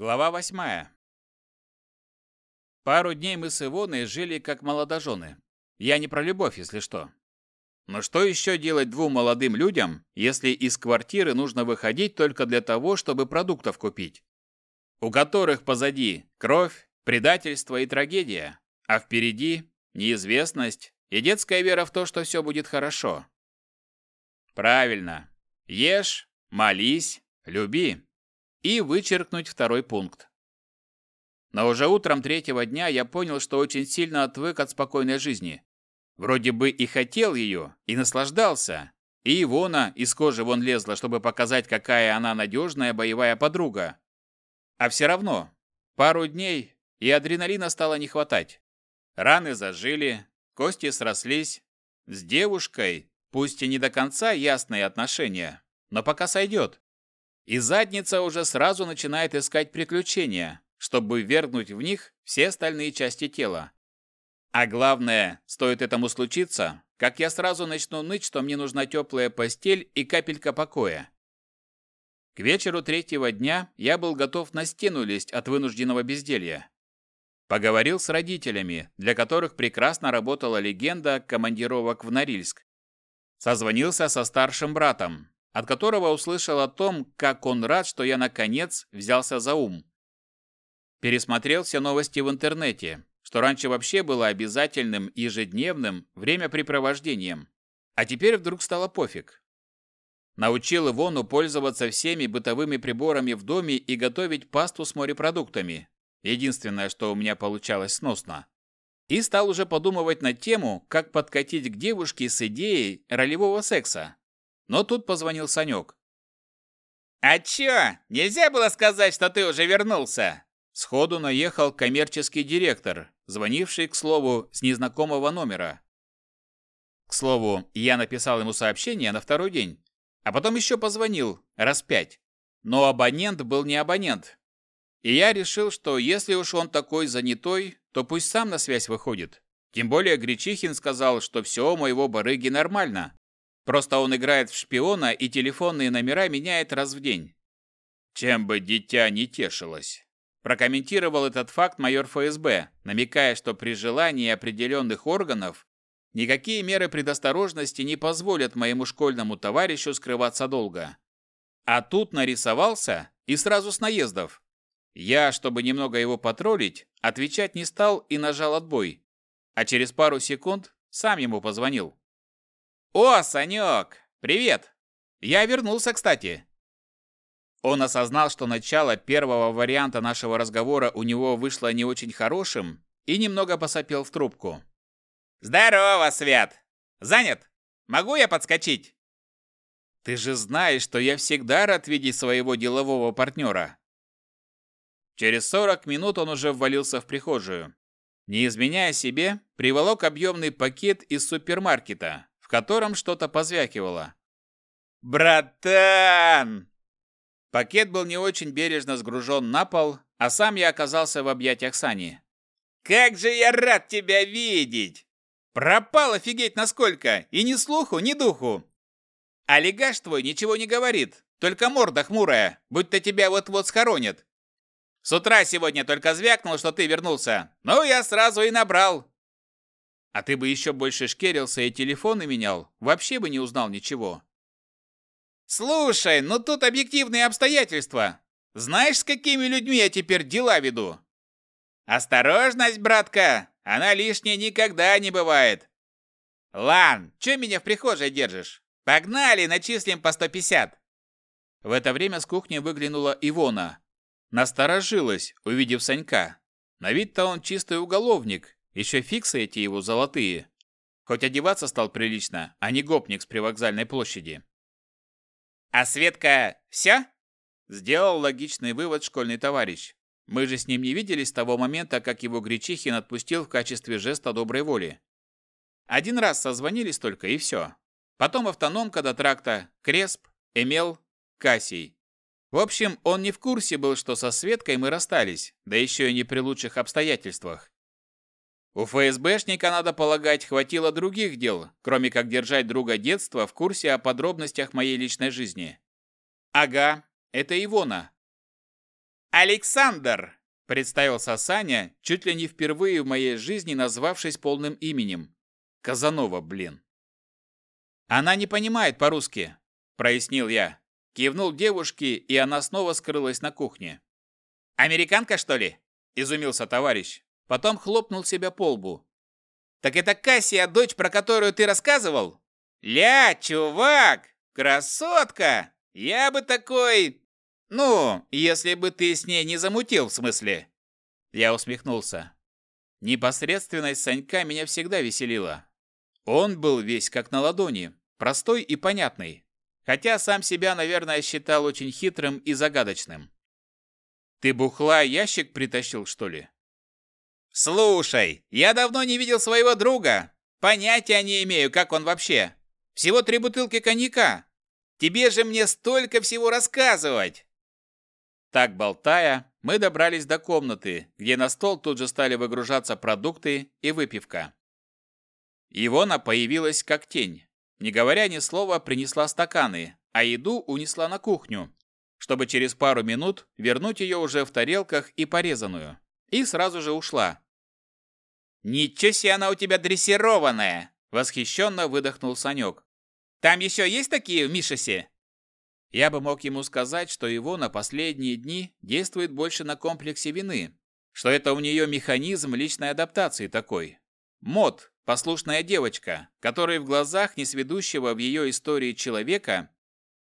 Глава восьмая. Пару дней мы с Ивоной жили как молодожены. Я не про любовь, если что. Но что еще делать двум молодым людям, если из квартиры нужно выходить только для того, чтобы продуктов купить? У которых позади кровь, предательство и трагедия, а впереди неизвестность и детская вера в то, что все будет хорошо. Правильно. Ешь, молись, люби и вычеркнуть второй пункт. Но уже утром третьего дня я понял, что очень сильно отвык от спокойной жизни. Вроде бы и хотел ее, и наслаждался. И Ивона из кожи вон лезла, чтобы показать, какая она надежная боевая подруга. А все равно, пару дней, и адреналина стало не хватать. Раны зажили, кости срослись. С девушкой, пусть и не до конца ясные отношения, но пока сойдет и задница уже сразу начинает искать приключения, чтобы вергнуть в них все остальные части тела. А главное, стоит этому случиться, как я сразу начну ныть, что мне нужна теплая постель и капелька покоя. К вечеру третьего дня я был готов на стену лезть от вынужденного безделья. Поговорил с родителями, для которых прекрасно работала легенда командировок в Норильск. Созвонился со старшим братом, от которого услышал о том, как он рад, что я наконец взялся за ум. Пересмотрел все новости в интернете, что раньше вообще было обязательным ежедневным времяпрепровождением, а теперь вдруг стало пофиг. Научил Ивону пользоваться всеми бытовыми приборами в доме и готовить пасту с морепродуктами. Единственное, что у меня получалось сносно. И стал уже подумывать на тему, как подкатить к девушке с идеей ролевого секса. Но тут позвонил Санек. «А чё, нельзя было сказать, что ты уже вернулся?» Сходу наехал коммерческий директор, звонивший, к слову, с незнакомого номера. К слову, я написал ему сообщение на второй день, а потом еще позвонил, раз пять. Но абонент был не абонент. И я решил, что если уж он такой занятой, то пусть сам на связь выходит. Тем более Гречихин сказал, что все у моего барыги нормально. Просто он играет в шпиона и телефонные номера меняет раз в день. Чем бы дитя не тешилось. Прокомментировал этот факт майор ФСБ, намекая, что при желании определенных органов никакие меры предосторожности не позволят моему школьному товарищу скрываться долго. А тут нарисовался и сразу с наездов. Я, чтобы немного его потроллить, отвечать не стал и нажал отбой. А через пару секунд сам ему позвонил. «О, Санек! Привет! Я вернулся, кстати!» Он осознал, что начало первого варианта нашего разговора у него вышло не очень хорошим и немного посопел в трубку. «Здорово, Свят! Занят? Могу я подскочить?» «Ты же знаешь, что я всегда рад видеть своего делового партнера!» Через 40 минут он уже ввалился в прихожую. Не изменяя себе, приволок объемный пакет из супермаркета, в котором что-то позвякивало. «Братан!» Пакет был не очень бережно сгружен на пол, а сам я оказался в объятиях Сани. «Как же я рад тебя видеть! Пропал офигеть насколько, и ни слуху, ни духу! Олигаш твой ничего не говорит, только морда хмурая, будто тебя вот-вот схоронят. С утра сегодня только звякнул, что ты вернулся, ну я сразу и набрал. А ты бы еще больше шкерился и телефоны менял, вообще бы не узнал ничего. Слушай, ну тут объективные обстоятельства. Знаешь, с какими людьми я теперь дела веду? Осторожность, братка, она лишней никогда не бывает. Лан, что меня в прихожей держишь? Погнали, начислим по 150. В это время с кухни выглянула Ивона. Насторожилась, увидев Санька. На вид-то он чистый уголовник, еще фиксы эти его золотые. Хоть одеваться стал прилично, а не гопник с привокзальной площади. «А Светка все?» Сделал логичный вывод школьный товарищ. Мы же с ним не виделись с того момента, как его Гречихин отпустил в качестве жеста доброй воли. Один раз созвонились только, и все. Потом автономка до тракта, Кресп, Эмел, Кассий. В общем, он не в курсе был, что со Светкой мы расстались, да еще и не при лучших обстоятельствах. У ФСБшника, надо полагать, хватило других дел, кроме как держать друга детства в курсе о подробностях моей личной жизни. Ага, это Ивона. Александр!» – представился Саня, чуть ли не впервые в моей жизни назвавшись полным именем. Казанова, блин. «Она не понимает по-русски», – прояснил я. Кивнул девушке, и она снова скрылась на кухне. «Американка, что ли?» – изумился товарищ. Потом хлопнул себя по лбу. «Так это Кассия, дочь, про которую ты рассказывал?» «Ля, чувак! Красотка! Я бы такой... Ну, если бы ты с ней не замутил, в смысле?» Я усмехнулся. Непосредственность Санька меня всегда веселила. Он был весь как на ладони, простой и понятный, хотя сам себя, наверное, считал очень хитрым и загадочным. «Ты бухла ящик притащил, что ли?» «Слушай, я давно не видел своего друга. Понятия не имею, как он вообще. Всего три бутылки коньяка. Тебе же мне столько всего рассказывать!» Так болтая, мы добрались до комнаты, где на стол тут же стали выгружаться продукты и выпивка. Ивона появилась как тень. Не говоря ни слова, принесла стаканы, а еду унесла на кухню, чтобы через пару минут вернуть ее уже в тарелках и порезанную. И сразу же ушла. «Ничего себе она у тебя дрессированная!» Восхищенно выдохнул Санек. «Там еще есть такие в Мишесе?» Я бы мог ему сказать, что его на последние дни действует больше на комплексе вины, что это у нее механизм личной адаптации такой. Мод, послушная девочка, которая в глазах несведущего в ее истории человека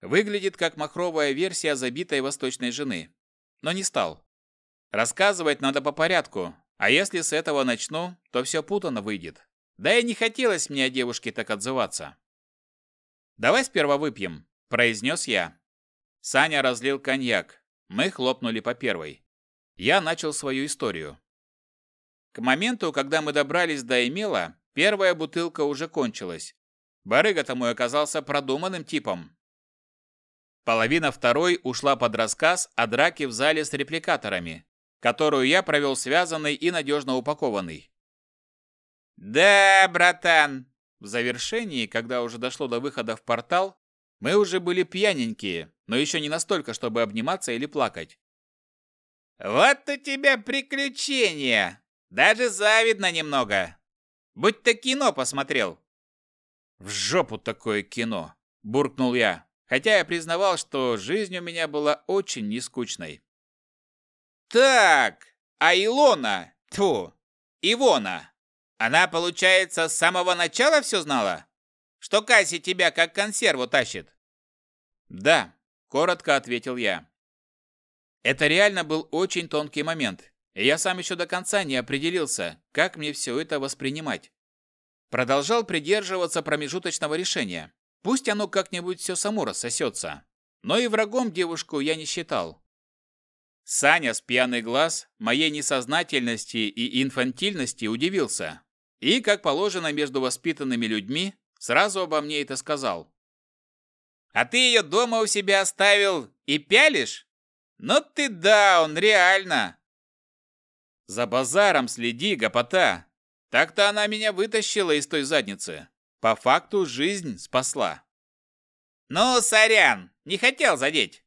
выглядит как махровая версия забитой восточной жены. Но не стал. Рассказывать надо по порядку, а если с этого начну, то все путано выйдет. Да и не хотелось мне о девушке так отзываться. «Давай сперва выпьем», – произнес я. Саня разлил коньяк. Мы хлопнули по первой. Я начал свою историю. К моменту, когда мы добрались до Эмила, первая бутылка уже кончилась. Барыга-то мой оказался продуманным типом. Половина второй ушла под рассказ о драке в зале с репликаторами, которую я провел связанный и надежно упакованный. «Да, братан!» В завершении, когда уже дошло до выхода в портал, мы уже были пьяненькие, но еще не настолько, чтобы обниматься или плакать. «Вот у тебя приключения! Даже завидно немного! Будь то кино посмотрел!» «В жопу такое кино!» – буркнул я, хотя я признавал, что жизнь у меня была очень нескучной. «Так, а Илона, тьфу, Ивона, она, получается, с самого начала все знала? Что Касси тебя как консерву тащит?» «Да», – коротко ответил я. Это реально был очень тонкий момент, и я сам еще до конца не определился, как мне все это воспринимать. Продолжал придерживаться промежуточного решения. Пусть оно как-нибудь все само рассосется. Но и врагом девушку я не считал. Саня с пьяный глаз моей несознательности и инфантильности удивился. И, как положено между воспитанными людьми, сразу обо мне это сказал. А ты ее дома у себя оставил и пялишь? Ну ты да, он реально. За базаром следи, гопота. Так-то она меня вытащила из той задницы. По факту жизнь спасла. Ну, сорян, не хотел задеть.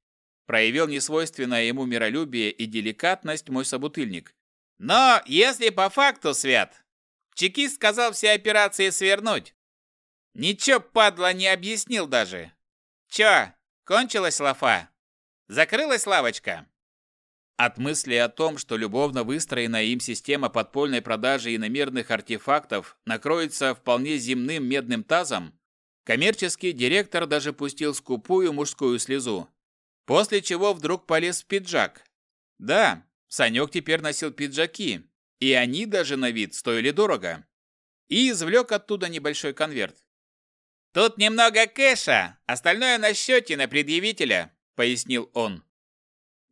Проявил несвойственное ему миролюбие и деликатность мой собутыльник. Но если по факту, Свят, чекист сказал все операции свернуть. Ничего, падла, не объяснил даже. Чё, кончилась лафа? Закрылась лавочка? От мысли о том, что любовно выстроенная им система подпольной продажи иномерных артефактов накроется вполне земным медным тазом, коммерческий директор даже пустил скупую мужскую слезу. После чего вдруг полез в пиджак. Да, Санек теперь носил пиджаки, и они даже на вид стоили дорого. И извлек оттуда небольшой конверт. «Тут немного кэша, остальное на счете на предъявителя», — пояснил он.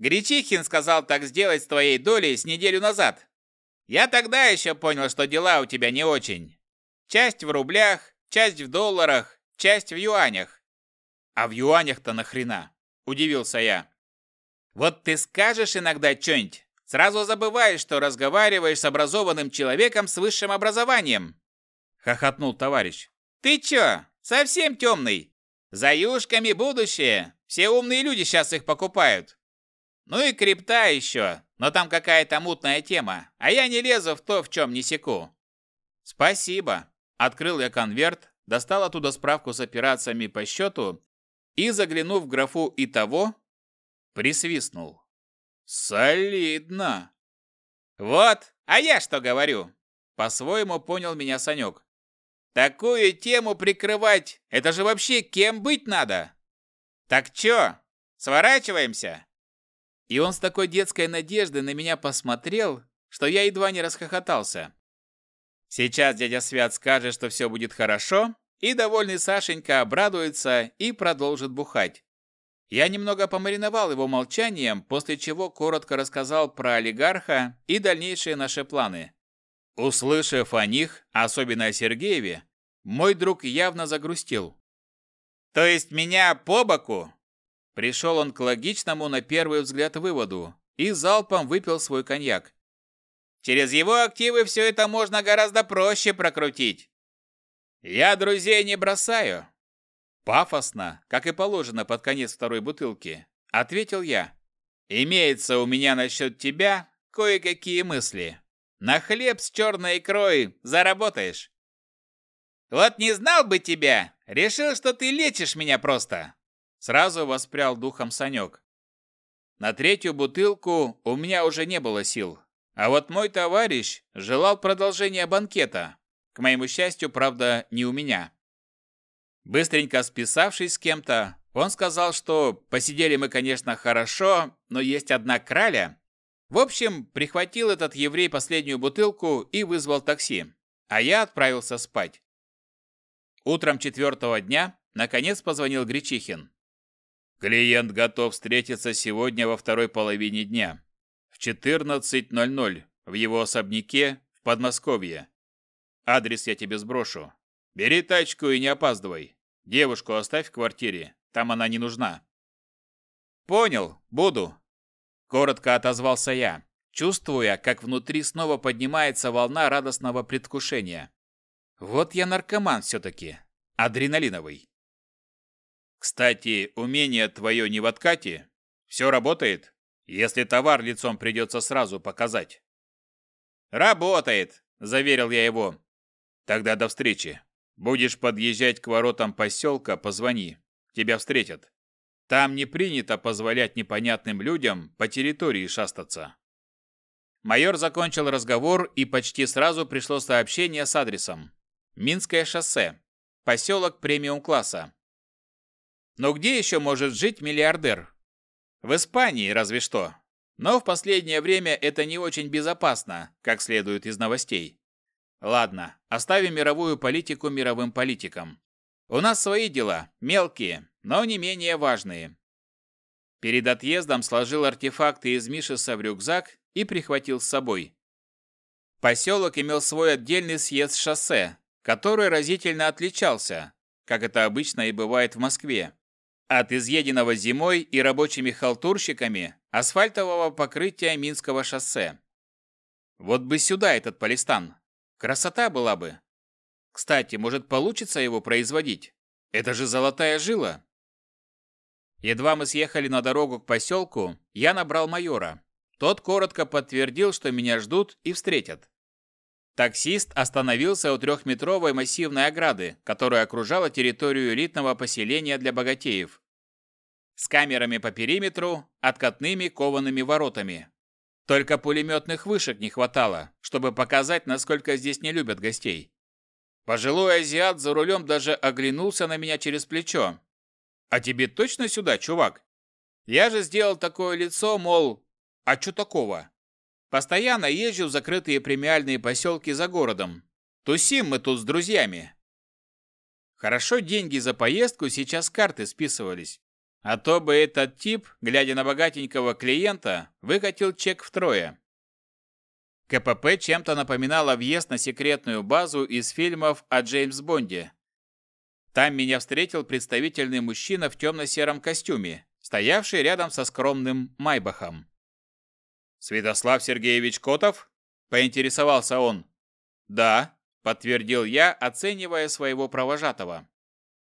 «Гречихин сказал так сделать с твоей долей с неделю назад. Я тогда еще понял, что дела у тебя не очень. Часть в рублях, часть в долларах, часть в юанях». «А в юанях-то нахрена?» – удивился я. «Вот ты скажешь иногда что-нибудь, сразу забываешь, что разговариваешь с образованным человеком с высшим образованием», – хохотнул товарищ. «Ты чё, Совсем темный. За юшками будущее. Все умные люди сейчас их покупают. Ну и крипта еще, но там какая-то мутная тема, а я не лезу в то, в чем не секу. Спасибо. Открыл я конверт, достал оттуда справку с операциями по счету и, заглянув в графу и того, присвистнул. Солидно. Вот, а я что говорю? По-своему понял меня Санек. Такую тему прикрывать, это же вообще кем быть надо? Так чё, сворачиваемся? И он с такой детской надеждой на меня посмотрел, что я едва не расхохотался. Сейчас дядя Свят скажет, что все будет хорошо, и довольный Сашенька обрадуется и продолжит бухать. Я немного помариновал его молчанием, после чего коротко рассказал про олигарха и дальнейшие наши планы. Услышав о них, особенно о Сергееве, мой друг явно загрустил. «То есть меня по боку?» Пришел он к логичному на первый взгляд выводу и залпом выпил свой коньяк. «Через его активы все это можно гораздо проще прокрутить». «Я друзей не бросаю». Пафосно, как и положено под конец второй бутылки, ответил я. «Имеется у меня насчет тебя кое-какие мысли». На хлеб с черной икрой заработаешь. Вот не знал бы тебя, решил, что ты лечишь меня просто. Сразу воспрял духом Санек. На третью бутылку у меня уже не было сил. А вот мой товарищ желал продолжения банкета. К моему счастью, правда, не у меня. Быстренько списавшись с кем-то, он сказал, что посидели мы, конечно, хорошо, но есть одна краля, в общем, прихватил этот еврей последнюю бутылку и вызвал такси, а я отправился спать. Утром четвертого дня наконец позвонил Гречихин. Клиент готов встретиться сегодня во второй половине дня. В 14.00 в его особняке в Подмосковье. Адрес я тебе сброшу. Бери тачку и не опаздывай. Девушку оставь в квартире, там она не нужна. Понял, буду, Коротко отозвался я, чувствуя, как внутри снова поднимается волна радостного предвкушения. Вот я наркоман все-таки, адреналиновый. Кстати, умение твое не в откате. Все работает, если товар лицом придется сразу показать. Работает, заверил я его. Тогда до встречи. Будешь подъезжать к воротам поселка, позвони. Тебя встретят. Там не принято позволять непонятным людям по территории шастаться. Майор закончил разговор, и почти сразу пришло сообщение с адресом. Минское шоссе. Поселок премиум-класса. Но где еще может жить миллиардер? В Испании разве что. Но в последнее время это не очень безопасно, как следует из новостей. Ладно, оставим мировую политику мировым политикам. У нас свои дела, мелкие, но не менее важные. Перед отъездом сложил артефакты из Мишеса в рюкзак и прихватил с собой. Поселок имел свой отдельный съезд шоссе, который разительно отличался, как это обычно и бывает в Москве, от изъеденного зимой и рабочими халтурщиками асфальтового покрытия Минского шоссе. Вот бы сюда этот полистан. Красота была бы. Кстати, может получится его производить? Это же золотая жила. Едва мы съехали на дорогу к поселку, я набрал майора. Тот коротко подтвердил, что меня ждут и встретят. Таксист остановился у трехметровой массивной ограды, которая окружала территорию элитного поселения для богатеев. С камерами по периметру, откатными коваными воротами. Только пулеметных вышек не хватало, чтобы показать, насколько здесь не любят гостей. Пожилой азиат за рулем даже оглянулся на меня через плечо. «А тебе точно сюда, чувак?» Я же сделал такое лицо, мол, «А чё такого?» Постоянно езжу в закрытые премиальные поселки за городом. Тусим мы тут с друзьями. Хорошо деньги за поездку сейчас карты списывались. А то бы этот тип, глядя на богатенького клиента, выкатил чек втрое. КПП чем-то напоминало въезд на секретную базу из фильмов о Джеймс Бонде. Там меня встретил представительный мужчина в темно-сером костюме, стоявший рядом со скромным Майбахом. «Святослав Сергеевич Котов?» – поинтересовался он. «Да», – подтвердил я, оценивая своего провожатого.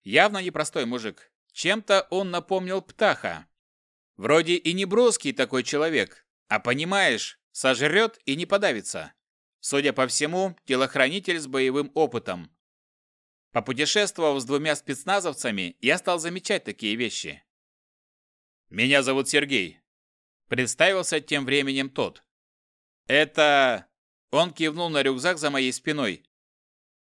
Явно непростой мужик. Чем-то он напомнил Птаха. Вроде и не броский такой человек, а понимаешь, сожрет и не подавится. Судя по всему, телохранитель с боевым опытом. Попутешествовав с двумя спецназовцами, я стал замечать такие вещи. «Меня зовут Сергей», — представился тем временем тот. «Это...» — он кивнул на рюкзак за моей спиной.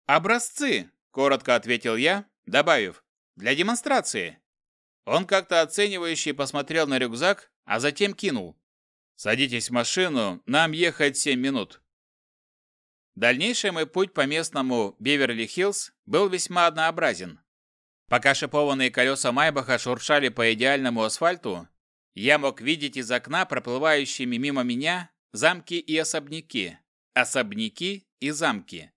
«Образцы», — коротко ответил я, добавив, «для демонстрации». Он как-то оценивающий посмотрел на рюкзак, а затем кинул. «Садитесь в машину, нам ехать семь минут». Дальнейший мой путь по местному Беверли-Хиллз был весьма однообразен. Пока шипованные колеса Майбаха шуршали по идеальному асфальту, я мог видеть из окна проплывающими мимо меня замки и особняки, особняки и замки.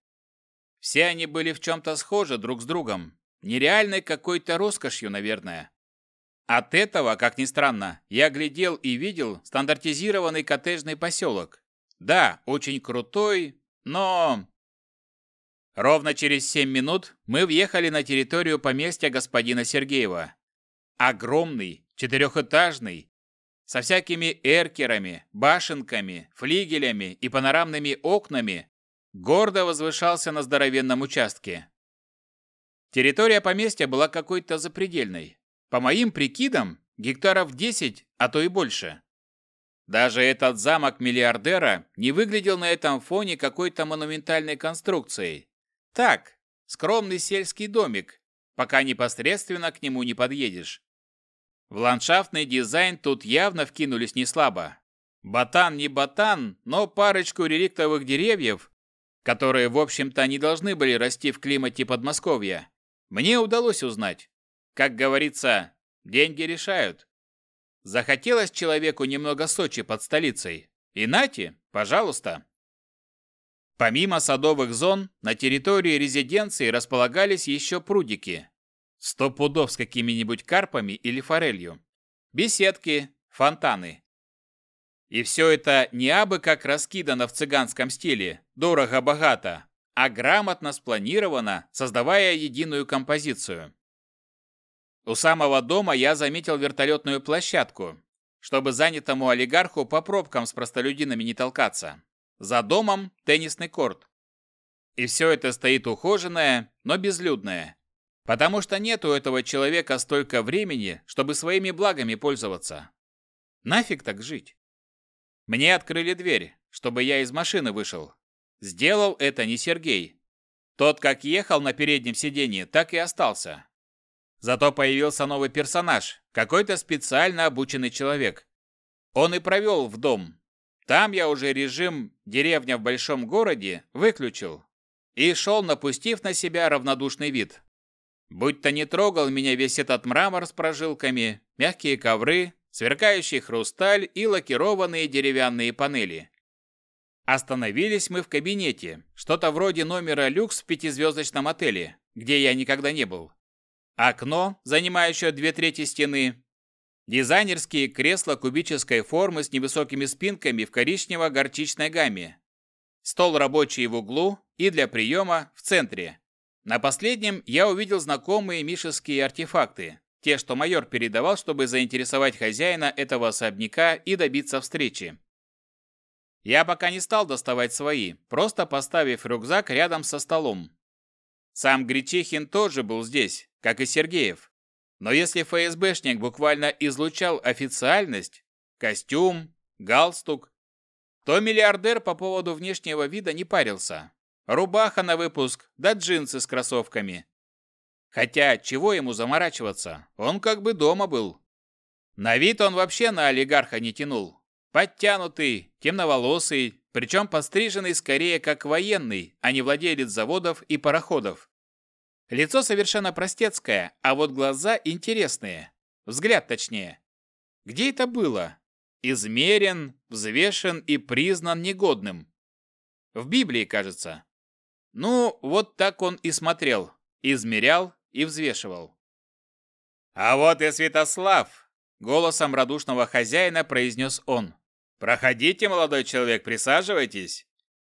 Все они были в чем-то схожи друг с другом, нереальной какой-то роскошью, наверное. От этого, как ни странно, я глядел и видел стандартизированный коттеджный поселок. Да, очень крутой, но... Ровно через семь минут мы въехали на территорию поместья господина Сергеева. Огромный, четырехэтажный, со всякими эркерами, башенками, флигелями и панорамными окнами, гордо возвышался на здоровенном участке. Территория поместья была какой-то запредельной. По моим прикидам, гектаров 10, а то и больше. Даже этот замок миллиардера не выглядел на этом фоне какой-то монументальной конструкцией. Так, скромный сельский домик, пока непосредственно к нему не подъедешь. В ландшафтный дизайн тут явно вкинулись не слабо. Ботан не ботан, но парочку реликтовых деревьев, которые, в общем-то, не должны были расти в климате Подмосковья, мне удалось узнать. Как говорится, деньги решают. Захотелось человеку немного Сочи под столицей. И нате, пожалуйста. Помимо садовых зон, на территории резиденции располагались еще прудики. Сто пудов с какими-нибудь карпами или форелью. Беседки, фонтаны. И все это не абы как раскидано в цыганском стиле, дорого-богато, а грамотно спланировано, создавая единую композицию. У самого дома я заметил вертолетную площадку, чтобы занятому олигарху по пробкам с простолюдинами не толкаться. За домом теннисный корт. И все это стоит ухоженное, но безлюдное. Потому что нет у этого человека столько времени, чтобы своими благами пользоваться. Нафиг так жить? Мне открыли дверь, чтобы я из машины вышел. Сделал это не Сергей. Тот как ехал на переднем сиденье, так и остался. Зато появился новый персонаж, какой-то специально обученный человек. Он и провел в дом. Там я уже режим «деревня в большом городе» выключил и шел, напустив на себя равнодушный вид. Будь-то не трогал меня весь этот мрамор с прожилками, мягкие ковры, сверкающий хрусталь и лакированные деревянные панели. Остановились мы в кабинете, что-то вроде номера люкс в пятизвездочном отеле, где я никогда не был. Окно, занимающее две трети стены. Дизайнерские кресла кубической формы с невысокими спинками в коричнево-горчичной гамме. Стол рабочий в углу и для приема в центре. На последнем я увидел знакомые мишеские артефакты, те, что майор передавал, чтобы заинтересовать хозяина этого особняка и добиться встречи. Я пока не стал доставать свои, просто поставив рюкзак рядом со столом. Сам Гречихин тоже был здесь, как и Сергеев. Но если ФСБшник буквально излучал официальность, костюм, галстук, то миллиардер по поводу внешнего вида не парился. Рубаха на выпуск, да джинсы с кроссовками. Хотя, чего ему заморачиваться, он как бы дома был. На вид он вообще на олигарха не тянул. Подтянутый, темноволосый, причем постриженный скорее как военный, а не владелец заводов и пароходов. Лицо совершенно простецкое, а вот глаза интересные. Взгляд точнее. Где это было? Измерен, взвешен и признан негодным. В Библии, кажется. Ну, вот так он и смотрел, измерял и взвешивал. «А вот и Святослав!» — голосом радушного хозяина произнес он. «Проходите, молодой человек, присаживайтесь».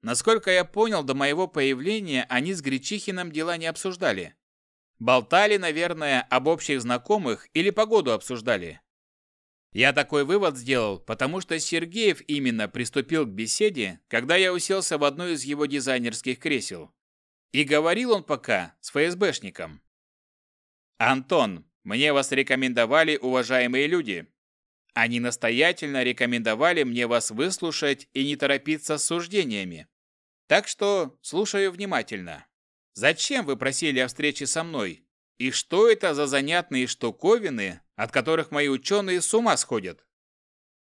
Насколько я понял, до моего появления они с Гречихиным дела не обсуждали. Болтали, наверное, об общих знакомых или погоду обсуждали. Я такой вывод сделал, потому что Сергеев именно приступил к беседе, когда я уселся в одно из его дизайнерских кресел. И говорил он пока с ФСБшником. «Антон, мне вас рекомендовали уважаемые люди. Они настоятельно рекомендовали мне вас выслушать и не торопиться с суждениями. Так что слушаю внимательно. Зачем вы просили о встрече со мной? И что это за занятные штуковины, от которых мои ученые с ума сходят?